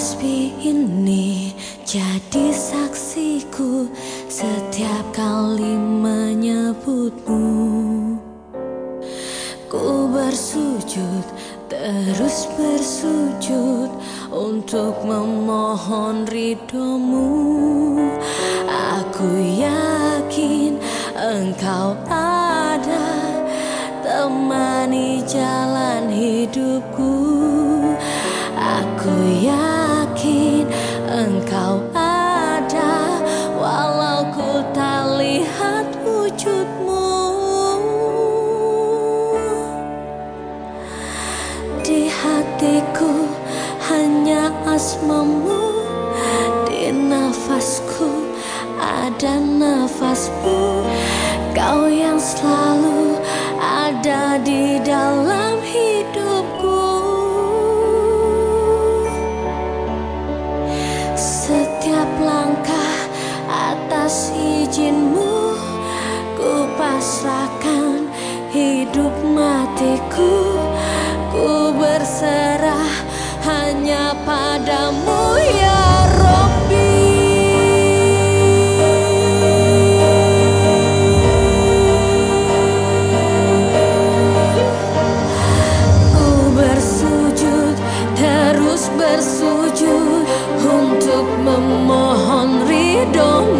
Tasbih ini jadi saksiku setiap kali menyebutmu. Ku bersujud, terus bersujud untuk memohon ridhomu. Aku yakin engkau ada temani jalan hidupku. Aku hatiku hanya asmamu. Di nafasku ada nafasmu. Kau yang selalu ada di dalam hidupku. Setiap langkah atas izinmu Ku pasrahkan hidup matiku padamu ya Robbi Ku bersujud, terus bersujud Untuk memohon ridhomu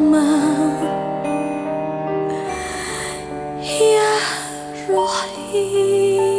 Rahman Ya Rahim